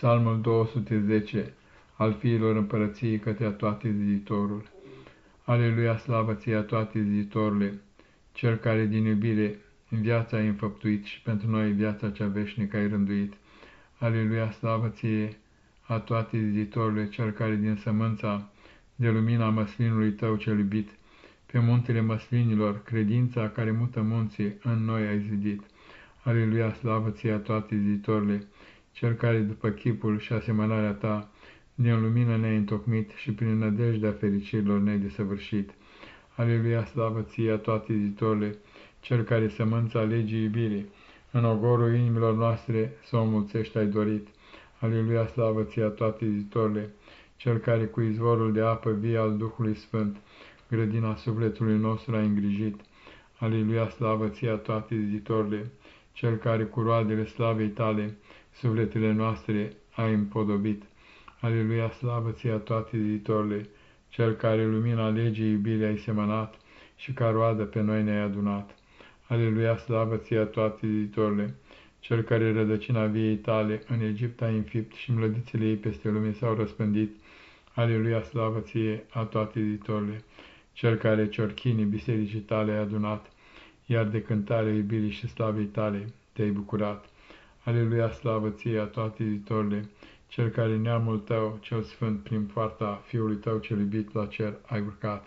Psalmul 210 al fiilor împărăției către toate ziditorul. Aleluia, slavă ție toate ziditorule, cel care din iubire viața ai înfăptuit și pentru noi viața cea veșnică ai rânduit. Aleluia, slavă ție a toate ziditorule, cel care din sămânța de lumina măslinului tău cel iubit, pe muntele măslinilor, credința care mută munții în noi ai zidit. Aleluia, slavă ție a toate ziditorule, cel care după chipul și asemănarea ta din lumină ne-ai întocmit și prin nădejdea fericirilor ne-ai desăvârșit. Aleluia, slavă ție a toate zitorile, cel care sămânța legii iubirii, în ogorul inimilor noastre să o mulțești ai dorit. Aleluia, slavă ție a toate zitorile, cel care cu izvorul de apă vie al Duhului Sfânt, grădina sufletului nostru a îngrijit. Aleluia, slavă ție a toate zitorile, cel care cu roadele slavei tale, sufletele noastre ai împodobit. Aleluia, slavă ție a toate ziditorile, cel care lumina legii iubirii ai semănat și ca roadă pe noi ne-ai adunat. Aleluia, slavă ție a toate ziditorile, cel care rădăcina viei tale în Egipt ai înfipt și mlădițele ei peste lume s-au răspândit. Aleluia, slavă ție a toate ziditorile, cel care ciorchinii bisericii tale ai adunat, iar de cântarea iubirii și slavei tale te-ai bucurat. Aleluia, slavă ție a toate zitorile, cel care neamul tău, cel sfânt, prin poarta Fiului tău cel iubit la cer ai urcat.